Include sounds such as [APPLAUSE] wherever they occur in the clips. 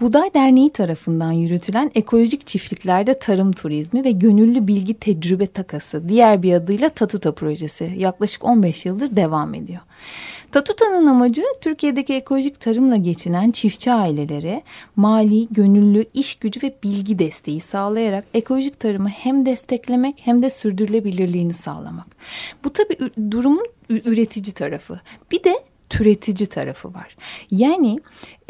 Buğday Derneği tarafından yürütülen ekolojik çiftliklerde tarım turizmi ve gönüllü bilgi tecrübe takası diğer bir adıyla Tatuta projesi yaklaşık 15 yıldır devam ediyor. Tatuta'nın amacı Türkiye'deki ekolojik tarımla geçinen çiftçi ailelere mali, gönüllü, iş gücü ve bilgi desteği sağlayarak ekolojik tarımı hem desteklemek hem de sürdürülebilirliğini sağlamak. Bu tabii durumun üretici tarafı. Bir de türetici tarafı var. Yani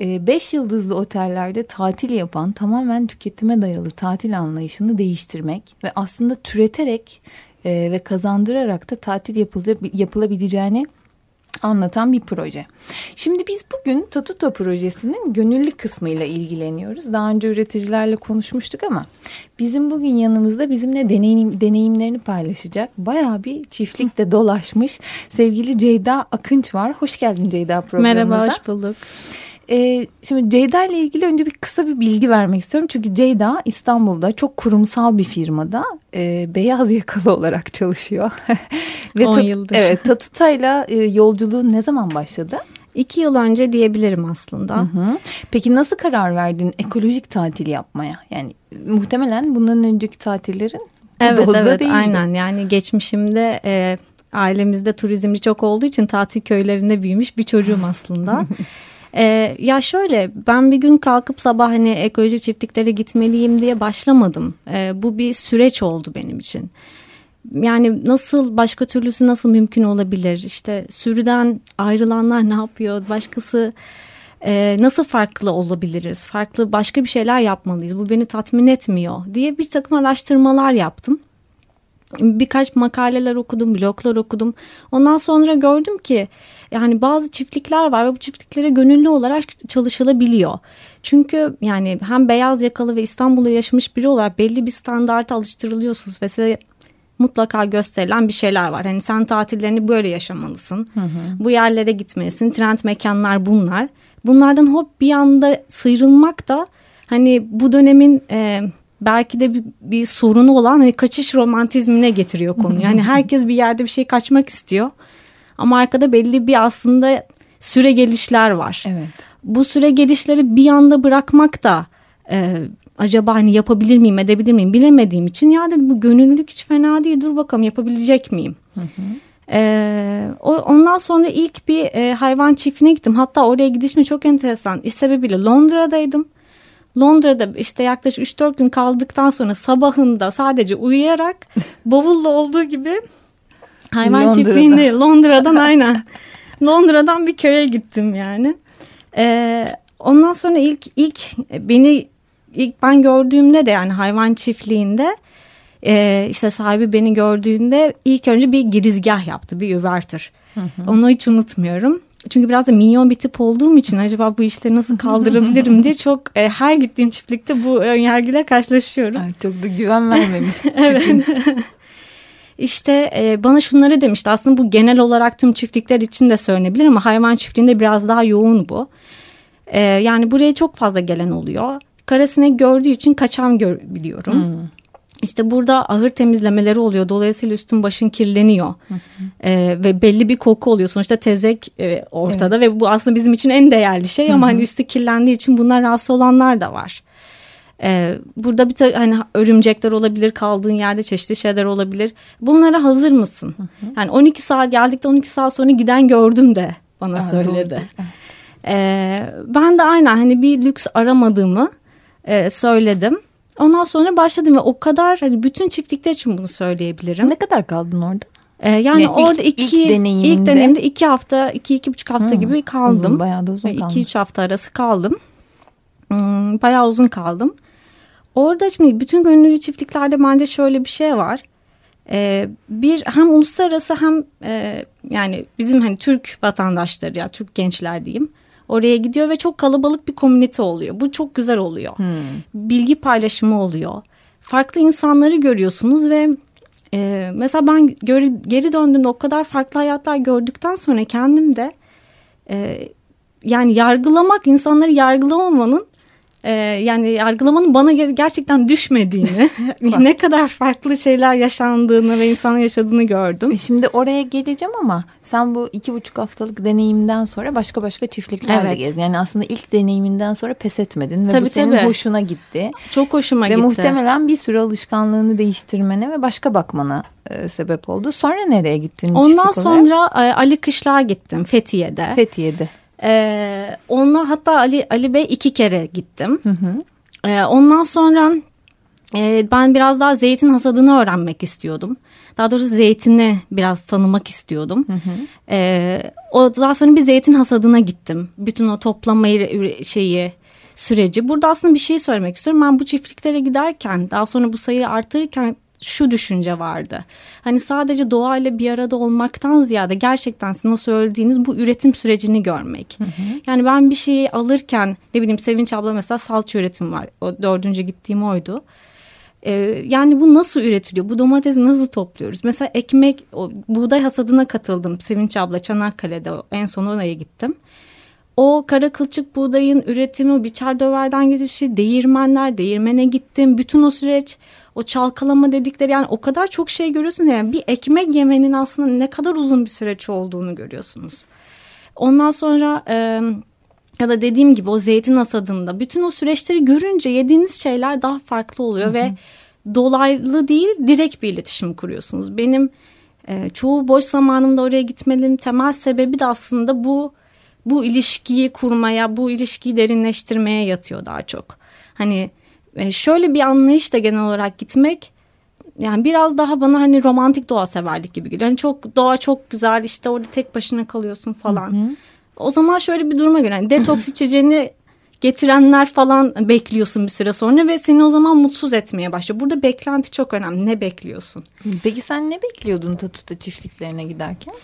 e, beş yıldızlı otellerde tatil yapan tamamen tüketime dayalı tatil anlayışını değiştirmek ve aslında türeterek e, ve kazandırarak da tatil yapılabileceğini anlatan bir proje. Şimdi biz bugün Tatuto projesinin gönüllü kısmıyla ilgileniyoruz. Daha önce üreticilerle konuşmuştuk ama bizim bugün yanımızda bizimle deneyim, deneyimlerini paylaşacak bayağı bir çiftlikte dolaşmış sevgili Ceyda Akınç var. Hoş geldin Ceyda programımıza. Merhaba, hoş bulduk. Ee, şimdi Ceyda ile ilgili önce bir kısa bir bilgi vermek istiyorum. Çünkü Ceyda İstanbul'da çok kurumsal bir firmada e, beyaz yakalı olarak çalışıyor. [LAUGHS] Ve 10 yıldır. Evet Tatuta'yla e, yolculuğu ne zaman başladı? İki yıl önce diyebilirim aslında. Hı hı. Peki nasıl karar verdin ekolojik tatil yapmaya? Yani muhtemelen bundan önceki tatillerin Evet evet değildi. aynen yani geçmişimde e, ailemizde turizmci çok olduğu için tatil köylerinde büyümüş bir çocuğum aslında. [LAUGHS] Ee, ya şöyle ben bir gün kalkıp sabah hani ekolojik çiftliklere gitmeliyim diye başlamadım. Ee, bu bir süreç oldu benim için. Yani nasıl başka türlüsü nasıl mümkün olabilir? İşte sürüden ayrılanlar ne yapıyor? Başkası e, nasıl farklı olabiliriz? Farklı başka bir şeyler yapmalıyız. Bu beni tatmin etmiyor diye bir takım araştırmalar yaptım birkaç makaleler okudum, bloglar okudum. Ondan sonra gördüm ki yani bazı çiftlikler var ve bu çiftliklere gönüllü olarak çalışılabiliyor. Çünkü yani hem beyaz yakalı ve İstanbul'da yaşamış biri olarak belli bir standarta alıştırılıyorsunuz ve size mutlaka gösterilen bir şeyler var. Hani sen tatillerini böyle yaşamalısın. Hı hı. Bu yerlere gitmelisin. Trend mekanlar bunlar. Bunlardan hop bir anda sıyrılmak da hani bu dönemin e, belki de bir, bir sorunu olan hani kaçış romantizmine getiriyor konuyu. Yani herkes bir yerde bir şey kaçmak istiyor. Ama arkada belli bir aslında süre gelişler var. Evet. Bu süre gelişleri bir anda bırakmak da e, acaba hani yapabilir miyim edebilir miyim bilemediğim için ya dedim bu gönüllülük hiç fena değil dur bakalım yapabilecek miyim? Hı hı. Ee, ondan sonra ilk bir e, hayvan çiftliğine gittim. Hatta oraya gidişim çok enteresan. İş sebebiyle Londra'daydım. Londra'da işte yaklaşık 3-4 gün kaldıktan sonra sabahında sadece uyuyarak [LAUGHS] bavulla olduğu gibi hayvan Londra'da. çiftliğinde Londra'dan aynen Londra'dan bir köye gittim yani. Ee, ondan sonra ilk ilk beni ilk ben gördüğümde de yani hayvan çiftliğinde e, işte sahibi beni gördüğünde ilk önce bir girizgah yaptı bir üvertür. Onu hiç unutmuyorum. Çünkü biraz da minyon bir tip olduğum için acaba bu işleri nasıl kaldırabilirim diye [LAUGHS] çok e, her gittiğim çiftlikte bu önyargıyla karşılaşıyorum. Ay, çok da güven vermemiş. [LAUGHS] evet. İşte e, bana şunları demişti aslında bu genel olarak tüm çiftlikler için de söylenebilir ama hayvan çiftliğinde biraz daha yoğun bu. E, yani buraya çok fazla gelen oluyor. Karasinek gördüğü için kaçan gör, biliyorum. Hmm. İşte burada ahır temizlemeleri oluyor. Dolayısıyla üstün başın kirleniyor. Hı hı. Ee, ve belli bir koku oluyor. Sonuçta tezek e, ortada evet. ve bu aslında bizim için en değerli şey. Hı hı. Ama hani üstü kirlendiği için bunlar rahatsız olanlar da var. Ee, burada bir hani örümcekler olabilir, kaldığın yerde çeşitli şeyler olabilir. Bunlara hazır mısın? Hı hı. Yani 12 saat geldikten 12 saat sonra giden gördüm de bana Aa, söyledi. Ee, ben de aynen hani bir lüks aramadığımı e, söyledim. Ondan sonra başladım ve o kadar hani bütün çiftlikler için bunu söyleyebilirim. Ne kadar kaldın orada? Ee, yani, yani orada ilk, iki ilk, deneyiminde. ilk deneyimde iki hafta iki iki buçuk hafta hmm, gibi kaldım. Uzun, bayağı da uzun İki üç hafta arası kaldım. Hmm, bayağı uzun kaldım. Orada şimdi bütün gönüllü çiftliklerde bence şöyle bir şey var. Ee, bir hem uluslararası hem e, yani bizim hani Türk vatandaşları ya Türk gençler diyeyim oraya gidiyor ve çok kalabalık bir komünite oluyor. Bu çok güzel oluyor. Hmm. Bilgi paylaşımı oluyor. Farklı insanları görüyorsunuz ve e, mesela ben geri, geri döndüğümde o kadar farklı hayatlar gördükten sonra kendim de e, yani yargılamak insanları yargılamamanın e, yani yargılamanın bana gerçekten düşmediğini [LAUGHS] [LAUGHS] ne kadar farklı şeyler yaşandığını ve insanın yaşadığını gördüm. E, şimdi oraya geleceğim ama sen bu iki buçuk haftalık deneyimden sonra başka başka çiftliklerde evet. gezdin. Yani aslında ilk deneyiminden sonra pes etmedin ve tabii, bu senin tabii. hoşuna gitti. Çok hoşuma ve gitti. Ve muhtemelen bir sürü alışkanlığını değiştirmene ve başka bakmana e, sebep oldu. Sonra nereye gittin? Ondan sonra e, Ali Kışlağa gittim Fethiye'de. Fethiye'de. Ee, onunla hatta Ali Ali Bey iki kere gittim. Hı hı. Ee, ondan sonra e, ben biraz daha zeytin hasadını öğrenmek istiyordum. Daha doğrusu zeytini biraz tanımak istiyordum. Hı hı. Ee, o daha sonra bir zeytin hasadına gittim. Bütün o toplamayı şeyi süreci. Burada aslında bir şey söylemek istiyorum. Ben bu çiftliklere giderken daha sonra bu sayıyı artırırken şu düşünce vardı. Hani sadece doğayla bir arada olmaktan ziyade gerçekten sizin o söylediğiniz bu üretim sürecini görmek. Hı hı. Yani ben bir şeyi alırken ne bileyim Sevinç abla mesela salça üretimi var. O dördüncü gittiğim oydu. Ee, yani bu nasıl üretiliyor? Bu domatesi nasıl topluyoruz? Mesela ekmek, o, buğday hasadına katıldım. Sevinç abla Çanakkale'de en son oraya gittim. O kara kılçık buğdayın üretimi, biçer döverden geçişi, değirmenler, değirmene gittim. Bütün o süreç o çalkalama dedikleri yani o kadar çok şey görüyorsunuz. Yani bir ekmek yemenin aslında ne kadar uzun bir süreç olduğunu görüyorsunuz. Ondan sonra e, ya da dediğim gibi o zeytin hasadında bütün o süreçleri görünce yediğiniz şeyler daha farklı oluyor hı hı. ve dolaylı değil direkt bir iletişim kuruyorsunuz. Benim e, çoğu boş zamanımda oraya gitmemin temel sebebi de aslında bu bu ilişkiyi kurmaya, bu ilişkiyi derinleştirmeye yatıyor daha çok. Hani e, şöyle bir anlayışla genel olarak gitmek yani biraz daha bana hani romantik doğa severlik gibi geliyor. Yani çok doğa çok güzel işte orada tek başına kalıyorsun falan. Hı hı. O zaman şöyle bir duruma göre yani detoks [LAUGHS] içeceğini getirenler falan bekliyorsun bir süre sonra ve seni o zaman mutsuz etmeye başlıyor. Burada beklenti çok önemli. Ne bekliyorsun? Peki sen ne bekliyordun Tatuta çiftliklerine giderken?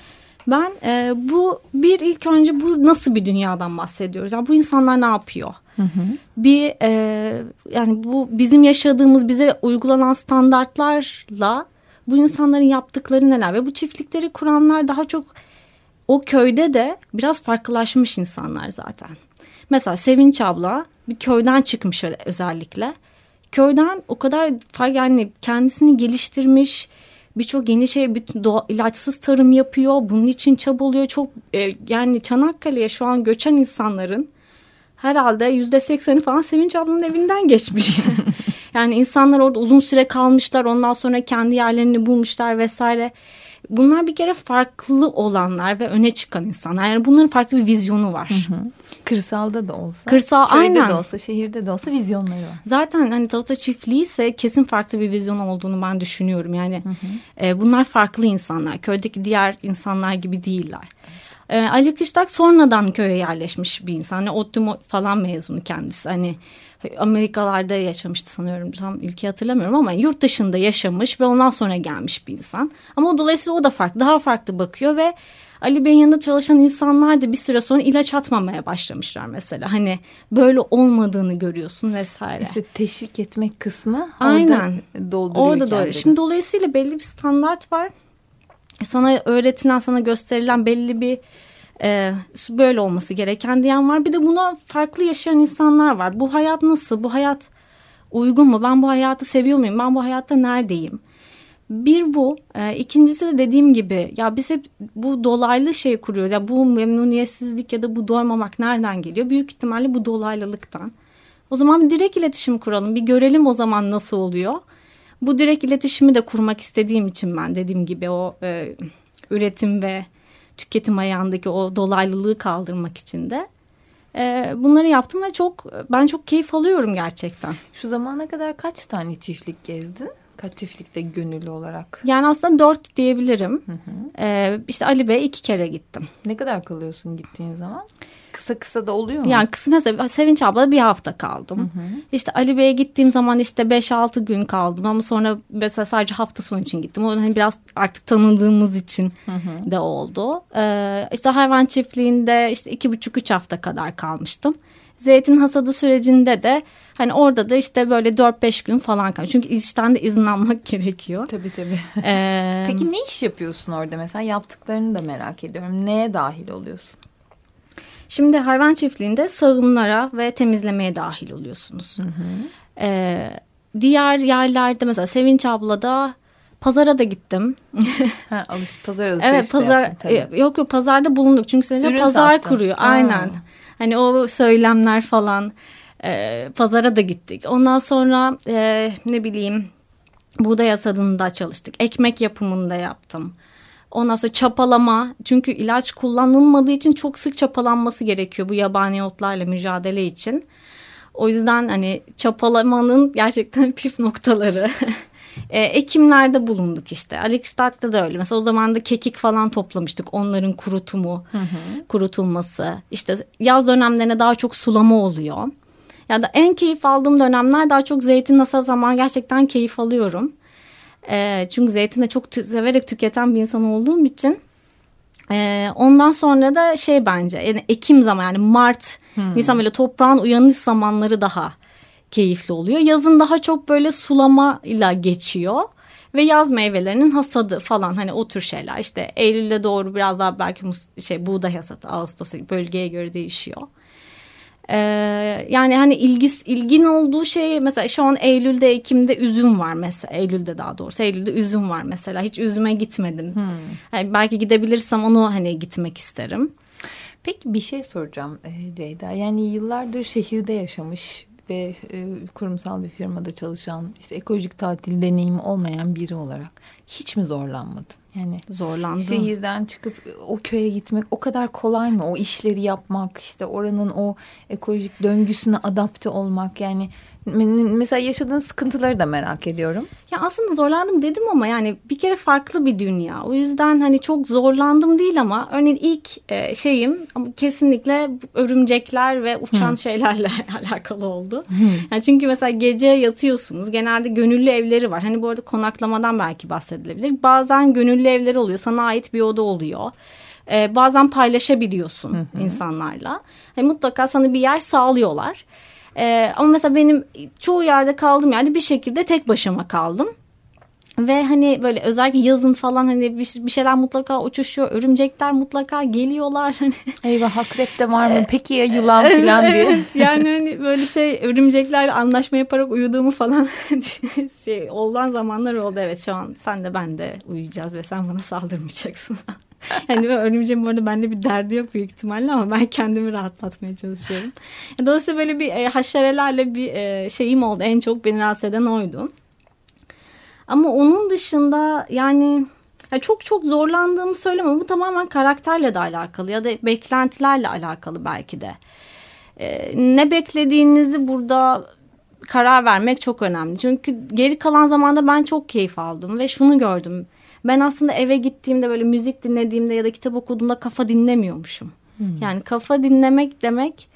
Ben e, bu bir ilk önce bu nasıl bir dünyadan bahsediyoruz? Yani bu insanlar ne yapıyor? Hı. Bir e, yani bu bizim yaşadığımız bize uygulanan standartlarla bu insanların yaptıkları neler ve bu çiftlikleri kuranlar daha çok o köyde de biraz farklılaşmış insanlar zaten. Mesela Sevinç abla bir köyden çıkmış özellikle. Köyden o kadar fark yani kendisini geliştirmiş, birçok yeni şey bütün doğa, ilaçsız tarım yapıyor. Bunun için çabalıyor. Çok e, yani Çanakkale'ye şu an göçen insanların herhalde yüzde sekseni falan Sevinç ablanın evinden geçmiş. [LAUGHS] yani insanlar orada uzun süre kalmışlar. Ondan sonra kendi yerlerini bulmuşlar vesaire. Bunlar bir kere farklı olanlar ve öne çıkan insanlar. Yani bunların farklı bir vizyonu var. Hı hı. Kırsalda da olsa, Kırsal, köyde aynen. de olsa, şehirde de olsa vizyonları var. Zaten hani Tavata çiftliği ise kesin farklı bir vizyon olduğunu ben düşünüyorum. Yani hı hı. E, bunlar farklı insanlar. Köydeki diğer insanlar gibi değiller. E, Ali Kışlak sonradan köye yerleşmiş bir insan. Hani ODTÜ falan mezunu kendisi. Hani Amerikalarda yaşamıştı sanıyorum. Tam ülke hatırlamıyorum ama yurt dışında yaşamış ve ondan sonra gelmiş bir insan. Ama dolayısıyla o da farklı, daha farklı bakıyor ve Ali Bey'in yanında çalışan insanlar da bir süre sonra ilaç atmamaya başlamışlar mesela. Hani böyle olmadığını görüyorsun vesaire. İşte teşvik etmek kısmı Aynen. orada dolduruyor Orada doğru. Şimdi dolayısıyla belli bir standart var. Sana öğretilen, sana gösterilen belli bir e, böyle olması gereken diyen var. Bir de buna farklı yaşayan insanlar var. Bu hayat nasıl? Bu hayat uygun mu? Ben bu hayatı seviyor muyum? Ben bu hayatta neredeyim? Bir bu. E, ikincisi de dediğim gibi ya biz hep bu dolaylı şey kuruyoruz. Ya bu memnuniyetsizlik ya da bu doymamak nereden geliyor? Büyük ihtimalle bu dolaylılıktan. O zaman bir direkt iletişim kuralım. Bir görelim o zaman nasıl oluyor. Bu direkt iletişimi de kurmak istediğim için ben dediğim gibi o e, üretim ve tüketim ayağındaki o dolaylılığı kaldırmak için de e, bunları yaptım ve çok ben çok keyif alıyorum gerçekten. Şu zamana kadar kaç tane çiftlik gezdin? Kaç çiftlikte gönüllü olarak? Yani aslında dört diyebilirim. Hı hı. Ee, işte Ali Bey iki kere gittim. Ne kadar kalıyorsun gittiğin zaman? Kısa kısa da oluyor mu? Yani mesela Sevinç abla bir hafta kaldım. Hı hı. İşte Ali Bey'e gittiğim zaman işte beş altı gün kaldım ama sonra mesela sadece hafta sonu için gittim. O hani biraz artık tanıdığımız için hı hı. de oldu. Ee, işte hayvan çiftliğinde işte iki buçuk üç hafta kadar kalmıştım. Zeytin hasadı sürecinde de hani orada da işte böyle 4-5 gün falan kalıyor. Çünkü işten de izin almak [LAUGHS] gerekiyor. Tabii tabii. Ee, Peki ne iş yapıyorsun orada mesela? Yaptıklarını da merak ediyorum. Neye dahil oluyorsun? Şimdi hayvan çiftliğinde sağımlara ve temizlemeye dahil oluyorsunuz. Ee, diğer yerlerde mesela Sevinç ablada pazara da gittim. [LAUGHS] ha, alış, pazar alışverişi evet pazar tabii. e, yok yok pazarda bulunduk çünkü Sevinç pazar sattın. kuruyor. Aa. Aynen. Hani o söylemler falan e, pazara da gittik. Ondan sonra e, ne bileyim buğday hasadında çalıştık. Ekmek yapımında yaptım. Ondan sonra çapalama çünkü ilaç kullanılmadığı için çok sık çapalanması gerekiyor bu yabani otlarla mücadele için. O yüzden hani çapalamanın gerçekten [LAUGHS] püf noktaları. [LAUGHS] e, ekimlerde bulunduk işte. Alikştat'ta da öyle. Mesela o zaman da kekik falan toplamıştık. Onların kurutumu, kurutulması. İşte yaz dönemlerine daha çok sulama oluyor. Ya da en keyif aldığım dönemler daha çok zeytin nasıl zaman gerçekten keyif alıyorum. E, çünkü zeytin de çok tü- severek tüketen bir insan olduğum için. E, ondan sonra da şey bence yani Ekim zaman yani Mart, Nisan böyle toprağın uyanış zamanları daha keyifli oluyor. Yazın daha çok böyle sulama ile geçiyor. Ve yaz meyvelerinin hasadı falan hani o tür şeyler işte Eylül'e doğru biraz daha belki şey buğday hasadı Ağustos bölgeye göre değişiyor. Ee, yani hani ilgis ilgin olduğu şey mesela şu an Eylül'de Ekim'de üzüm var mesela Eylül'de daha doğrusu Eylül'de üzüm var mesela hiç üzüme gitmedim. Hani belki gidebilirsem onu hani gitmek isterim. Peki bir şey soracağım e, Ceyda. Yani yıllardır şehirde yaşamış ve e, kurumsal bir firmada çalışan, işte ekolojik tatil deneyimi olmayan biri olarak hiç mi zorlanmadın? Yani Zorlandım. şehirden çıkıp o köye gitmek o kadar kolay mı? O işleri yapmak, işte oranın o ekolojik döngüsüne adapte olmak yani mesela yaşadığın sıkıntıları da merak ediyorum. Ya aslında zorlandım dedim ama yani bir kere farklı bir dünya. O yüzden hani çok zorlandım değil ama örneğin ilk e, şeyim kesinlikle örümcekler ve uçan şeylerle [LAUGHS] alakalı oldu. Yani çünkü mesela gece yatıyorsunuz. Genelde gönüllü evleri var. Hani bu arada konaklamadan belki bahsedilebilir. Bazen gönüllü evleri oluyor. Sana ait bir oda oluyor. E, bazen paylaşabiliyorsun insanlarla. Hani mutlaka sana bir yer sağlıyorlar. Ee, ama mesela benim çoğu yerde kaldığım yerde bir şekilde tek başıma kaldım. Ve hani böyle özellikle yazın falan hani bir, bir şeyler mutlaka uçuşuyor. Örümcekler mutlaka geliyorlar. [LAUGHS] Hani Eyvah akrep de var mı? Peki ya yılan falan diye. evet yani hani böyle şey örümceklerle anlaşma yaparak uyuduğumu falan [LAUGHS] şey olan zamanlar oldu. Evet şu an sen de ben de uyuyacağız ve sen bana saldırmayacaksın. [LAUGHS] [LAUGHS] hani örümceğin bu arada bende bir derdi yok büyük ihtimalle ama ben kendimi rahatlatmaya çalışıyorum. Dolayısıyla böyle bir e, haşerelerle bir e, şeyim oldu. En çok beni rahatsız eden oydu. Ama onun dışında yani ya çok çok zorlandığımı söylemem. Bu tamamen karakterle de alakalı ya da beklentilerle alakalı belki de. Ee, ne beklediğinizi burada karar vermek çok önemli. Çünkü geri kalan zamanda ben çok keyif aldım ve şunu gördüm. Ben aslında eve gittiğimde böyle müzik dinlediğimde ya da kitap okuduğumda kafa dinlemiyormuşum. Yani kafa dinlemek demek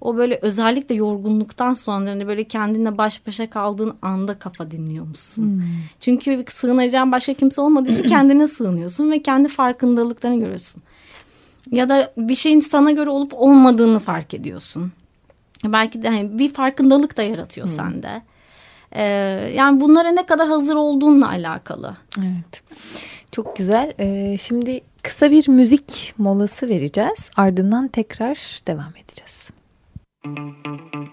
o böyle özellikle yorgunluktan sonra hani böyle kendinle baş başa kaldığın anda kafa dinliyormuşsun. Çünkü sığınacağın başka kimse olmadığı için kendine sığınıyorsun ve kendi farkındalıklarını görüyorsun. Ya da bir şeyin sana göre olup olmadığını fark ediyorsun. Belki de hani bir farkındalık da yaratıyor sende. Ee, yani bunlara ne kadar hazır olduğunla alakalı. Evet. Çok güzel. Ee, şimdi kısa bir müzik molası vereceğiz. Ardından tekrar devam edeceğiz. Well,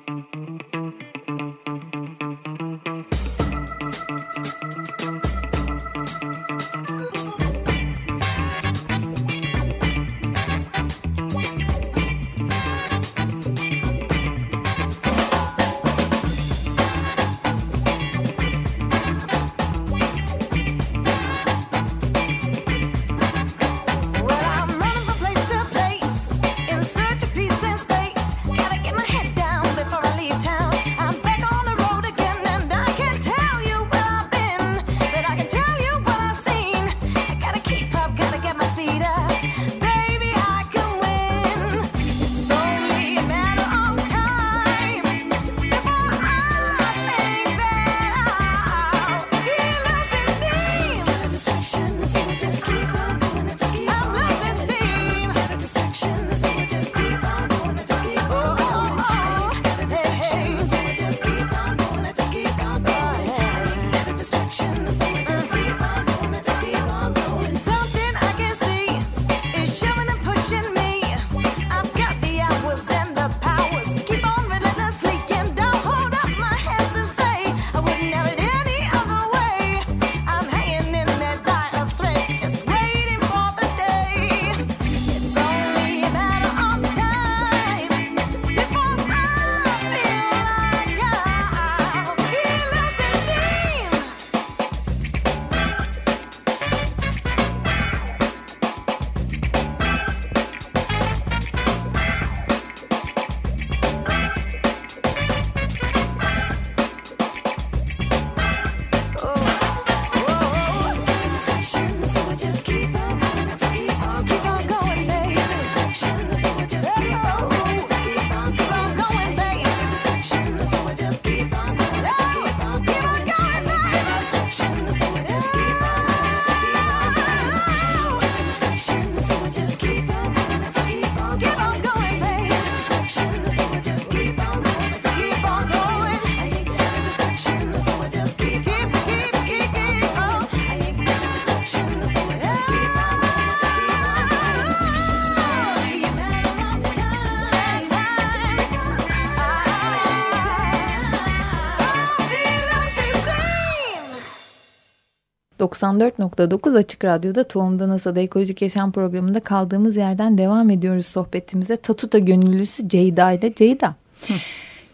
94.9 Açık Radyo'da Tohumda NASA'da Ekolojik Yaşam programında kaldığımız yerden devam ediyoruz sohbetimize. Tatuta gönüllüsü Ceyda ile Ceyda.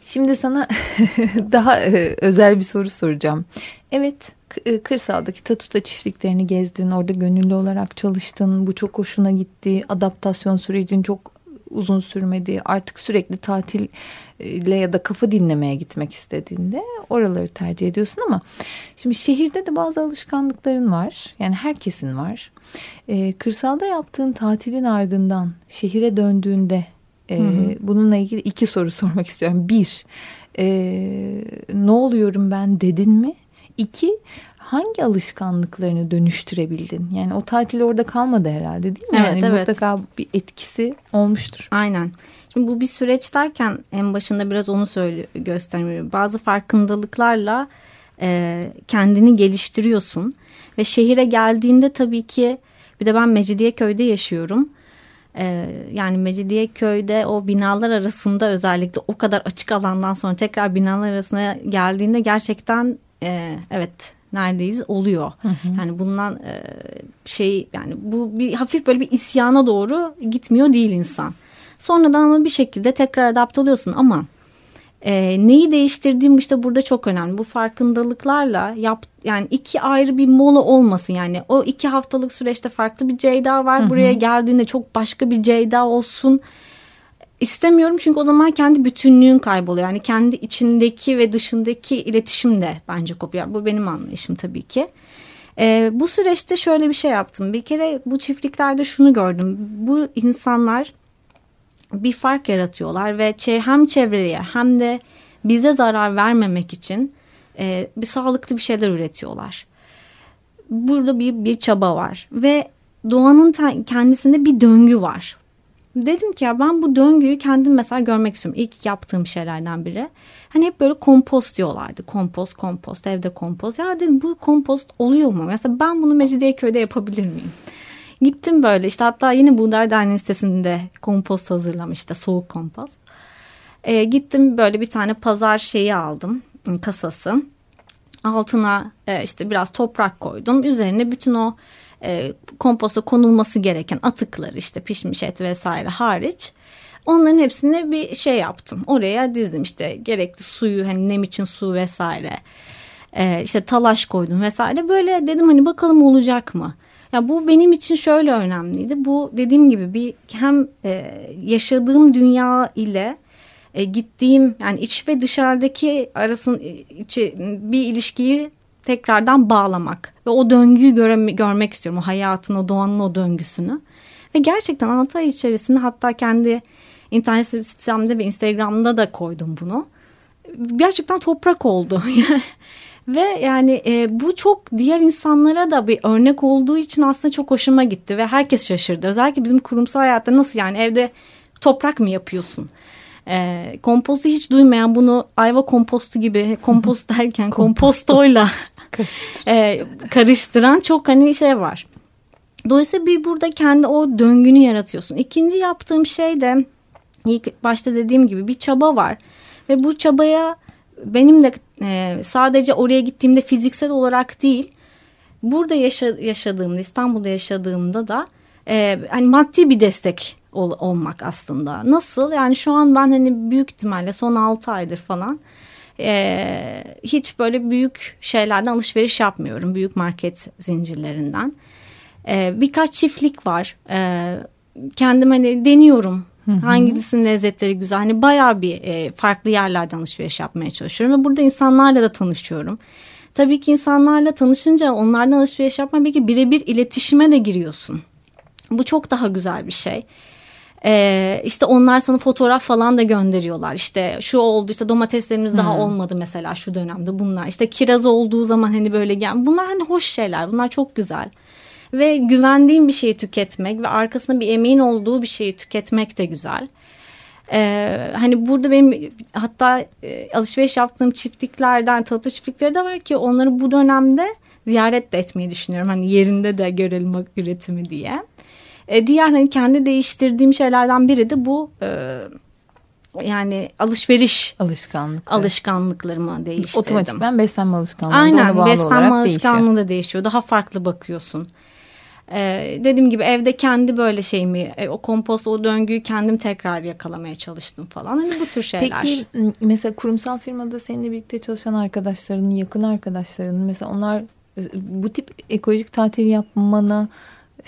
Şimdi sana [LAUGHS] daha e, özel bir soru soracağım. Evet e, kırsaldaki tatuta çiftliklerini gezdin, orada gönüllü olarak çalıştın. Bu çok hoşuna gitti. Adaptasyon sürecin çok uzun sürmedi. Artık sürekli tatille ya da kafa dinlemeye gitmek istediğinde oraları tercih ediyorsun ama şimdi şehirde de bazı alışkanlıkların var. Yani herkesin var. Ee, kırsalda yaptığın tatilin ardından şehire döndüğünde e, hı hı. bununla ilgili iki soru sormak istiyorum. Bir, e, ne oluyorum ben dedin mi? İki, hangi alışkanlıklarını dönüştürebildin? Yani o tatil orada kalmadı herhalde değil mi? Evet, yani evet. Mutlaka bir etkisi olmuştur. Aynen. Şimdi bu bir süreç derken en başında biraz onu söyle göstermiyorum. Bazı farkındalıklarla e, kendini geliştiriyorsun ve şehire geldiğinde tabii ki bir de ben Mecidiyeköy'de yaşıyorum. Ee, yani Mecidiyeköy'de o binalar arasında özellikle o kadar açık alandan sonra tekrar binalar arasına geldiğinde gerçekten e, evet neredeyiz oluyor. Hı hı. Yani bundan e, şey yani bu bir hafif böyle bir isyana doğru gitmiyor değil insan. Sonradan ama bir şekilde tekrar adapte oluyorsun ama e, neyi değiştirdiğim işte burada çok önemli. Bu farkındalıklarla yap yani iki ayrı bir mola olmasın yani o iki haftalık süreçte farklı bir Ceyda var. Hı hı. Buraya geldiğinde çok başka bir Ceyda olsun. İstemiyorum çünkü o zaman kendi bütünlüğün kayboluyor. Yani kendi içindeki ve dışındaki iletişim de bence kopuyor. Bu benim anlayışım tabii ki. Ee, bu süreçte şöyle bir şey yaptım. Bir kere bu çiftliklerde şunu gördüm. Bu insanlar bir fark yaratıyorlar ve hem çevreye hem de bize zarar vermemek için e, bir sağlıklı bir şeyler üretiyorlar. Burada bir, bir çaba var ve doğanın kendisinde bir döngü var. Dedim ki ya ben bu döngüyü kendim mesela görmek istiyorum. İlk yaptığım şeylerden biri. Hani hep böyle kompost diyorlardı. Kompost, kompost, evde kompost. Ya dedim bu kompost oluyor mu? Mesela ben bunu Mecidiyeköy'de yapabilir miyim? Gittim böyle işte hatta yine Buğday Derneği sitesinde kompost hazırlamıştı. Soğuk kompost. E, gittim böyle bir tane pazar şeyi aldım. Kasası. Altına e, işte biraz toprak koydum. Üzerine bütün o e, komposta konulması gereken atıklar işte pişmiş et vesaire hariç onların hepsini bir şey yaptım. Oraya dizdim işte gerekli suyu hani nem için su vesaire e, işte talaş koydum vesaire böyle dedim hani bakalım olacak mı? Ya bu benim için şöyle önemliydi. Bu dediğim gibi bir hem e, yaşadığım dünya ile e, gittiğim yani iç ve dışarıdaki arasın içi bir ilişkiyi tekrardan bağlamak ve o döngüyü göre, görmek istiyorum. O hayatın, o doğanın o döngüsünü. Ve gerçekten anlatay içerisinde hatta kendi internet sitemde ve Instagram'da da koydum bunu. Gerçekten toprak oldu. [LAUGHS] ve yani e, bu çok diğer insanlara da bir örnek olduğu için aslında çok hoşuma gitti ve herkes şaşırdı. Özellikle bizim kurumsal hayatta nasıl yani evde toprak mı yapıyorsun? E, kompostu hiç duymayan bunu ayva kompostu gibi kompost [LAUGHS] derken kompostoyla [LAUGHS] e, karıştıran çok hani şey var. Dolayısıyla bir burada kendi o döngünü yaratıyorsun. İkinci yaptığım şey de ilk başta dediğim gibi bir çaba var. Ve bu çabaya benim de e, sadece oraya gittiğimde fiziksel olarak değil burada yaşa, yaşadığımda İstanbul'da yaşadığımda da e, hani maddi bir destek ol, olmak aslında. Nasıl? Yani şu an ben hani büyük ihtimalle son 6 aydır falan e, hiç böyle büyük şeylerden alışveriş yapmıyorum. Büyük market zincirlerinden. E, birkaç çiftlik var. E, kendim hani deniyorum. Hı hı. Hangisinin lezzetleri güzel. Hani bayağı bir e, farklı yerlerden alışveriş yapmaya çalışıyorum. Ve burada insanlarla da tanışıyorum. Tabii ki insanlarla tanışınca onlardan alışveriş yapma belki birebir iletişime de giriyorsun. Bu çok daha güzel bir şey. Ee, işte onlar sana fotoğraf falan da gönderiyorlar. İşte şu oldu işte domateslerimiz hmm. daha olmadı mesela şu dönemde bunlar. İşte kiraz olduğu zaman hani böyle gel. Bunlar hani hoş şeyler. Bunlar çok güzel. Ve güvendiğim bir şeyi tüketmek ve arkasında bir emeğin olduğu bir şeyi tüketmek de güzel. Ee, hani burada benim hatta e, alışveriş yaptığım çiftliklerden tatlı çiftlikleri de var ki onları bu dönemde ziyaret de etmeyi düşünüyorum. Hani yerinde de görelim üretimi diye. E, diğer hani kendi değiştirdiğim şeylerden biri de bu e, yani alışveriş Alışkanlık. alışkanlıklarımı değiştirdim. Otomatik ben beslenme alışkanlığı Aynen beslenme alışkanlığı değişiyor. da değişiyor. Daha farklı bakıyorsun. Ee, dediğim gibi evde kendi böyle şeyimi e, o kompost o döngüyü kendim tekrar yakalamaya çalıştım falan. Hani bu tür şeyler. Peki mesela kurumsal firmada seninle birlikte çalışan arkadaşların, yakın arkadaşların mesela onlar e, bu tip ekolojik tatil yapmana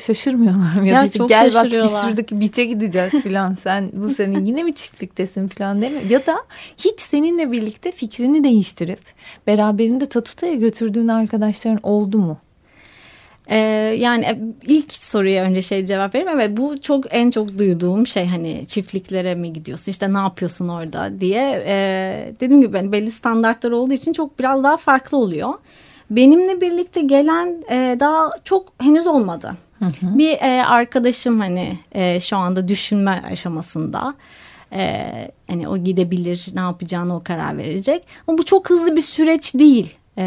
şaşırmıyorlar mı? Ya, Ya çok gel bak biz şuradaki biçe gideceğiz filan sen bu [LAUGHS] sene yine mi çiftliktesin filan değil mi? Ya da hiç seninle birlikte fikrini değiştirip beraberinde Tatuta'ya götürdüğün arkadaşların oldu mu? Ee, yani e, ilk soruya önce şey cevap vereyim. Evet bu çok en çok duyduğum şey hani çiftliklere mi gidiyorsun işte ne yapıyorsun orada diye. Ee, dediğim gibi hani belli standartlar olduğu için çok biraz daha farklı oluyor. Benimle birlikte gelen e, daha çok henüz olmadı. Bir e, arkadaşım hani e, şu anda düşünme aşamasında. E, hani o gidebilir ne yapacağını o karar verecek. Ama bu çok hızlı bir süreç değil. E,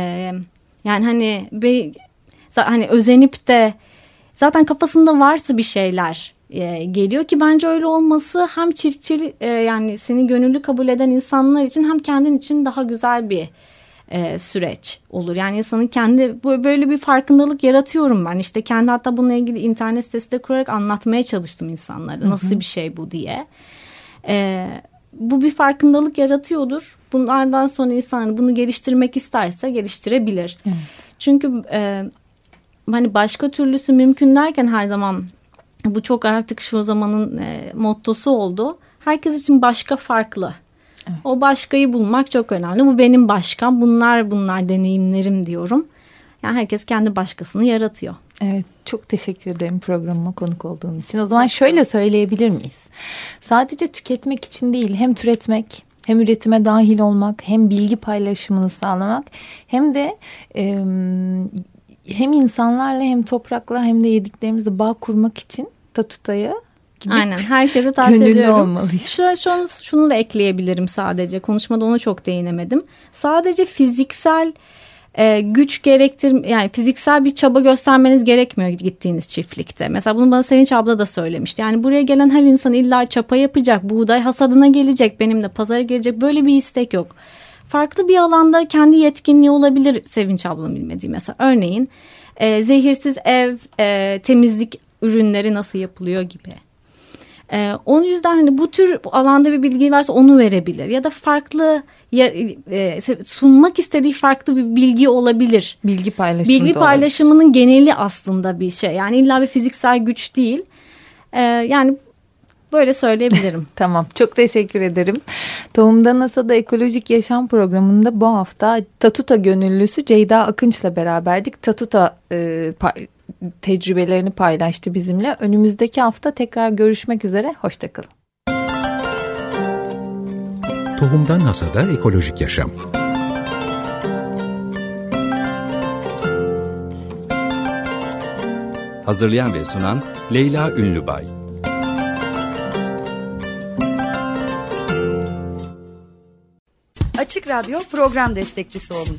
yani hani bir hani özenip de zaten kafasında varsa bir şeyler e, geliyor ki bence öyle olması hem çiftçi e, yani seni gönüllü kabul eden insanlar için hem kendin için daha güzel bir e, süreç olur. Yani insanın kendi böyle bir farkındalık yaratıyorum ben. İşte kendi hatta bununla ilgili internet sitesi de kurarak anlatmaya çalıştım insanlara. Nasıl bir şey bu diye. E, bu bir farkındalık yaratıyordur. Bunlardan sonra insan bunu geliştirmek isterse geliştirebilir. Çünkü e, hani başka türlüsü mümkün derken her zaman bu çok artık şu zamanın e, mottosu oldu. Herkes için başka farklı. O başkayı bulmak çok önemli. Bu benim başkam. Bunlar bunlar deneyimlerim diyorum. Yani herkes kendi başkasını yaratıyor. Evet çok teşekkür ederim programıma konuk olduğun için. O zaman şöyle söyleyebilir miyiz? Sadece tüketmek için değil hem türetmek hem üretime dahil olmak hem bilgi paylaşımını sağlamak hem de e, hem insanlarla hem toprakla hem de yediklerimizle bağ kurmak için Tatuta'ya gidip Aynen herkese tavsiye ediyorum. olmalıyız. Şu, şunu, şunu da ekleyebilirim sadece. Konuşmada ona çok değinemedim. Sadece fiziksel e, güç gerektir yani fiziksel bir çaba göstermeniz gerekmiyor gittiğiniz çiftlikte. Mesela bunu bana Sevinç abla da söylemişti. Yani buraya gelen her insan illa çapa yapacak, buğday hasadına gelecek, benimle pazara gelecek böyle bir istek yok. Farklı bir alanda kendi yetkinliği olabilir Sevinç ablanın bilmediği mesela. Örneğin e, zehirsiz ev, e, temizlik ürünleri nasıl yapılıyor gibi. Ee, onun yüzden hani bu tür alanda bir bilgi varsa onu verebilir ya da farklı ya, e, sunmak istediği farklı bir bilgi olabilir. Bilgi paylaşımı Bilgi da olabilir. paylaşımının geneli aslında bir şey. Yani illa bir fiziksel güç değil. Ee, yani böyle söyleyebilirim. [LAUGHS] Tamam çok teşekkür ederim. Tohumda NASA'da Ekolojik Yaşam programında bu hafta Tatuta gönüllüsü Ceyda Akınç'la beraberdik. Tatuta e, tecrübelerini paylaştı bizimle. Önümüzdeki hafta tekrar görüşmek üzere. Hoşçakalın. Tohumdan Hasada Ekolojik Yaşam Hazırlayan ve sunan Leyla Ünlübay. Açık Radyo program destekçisi olun.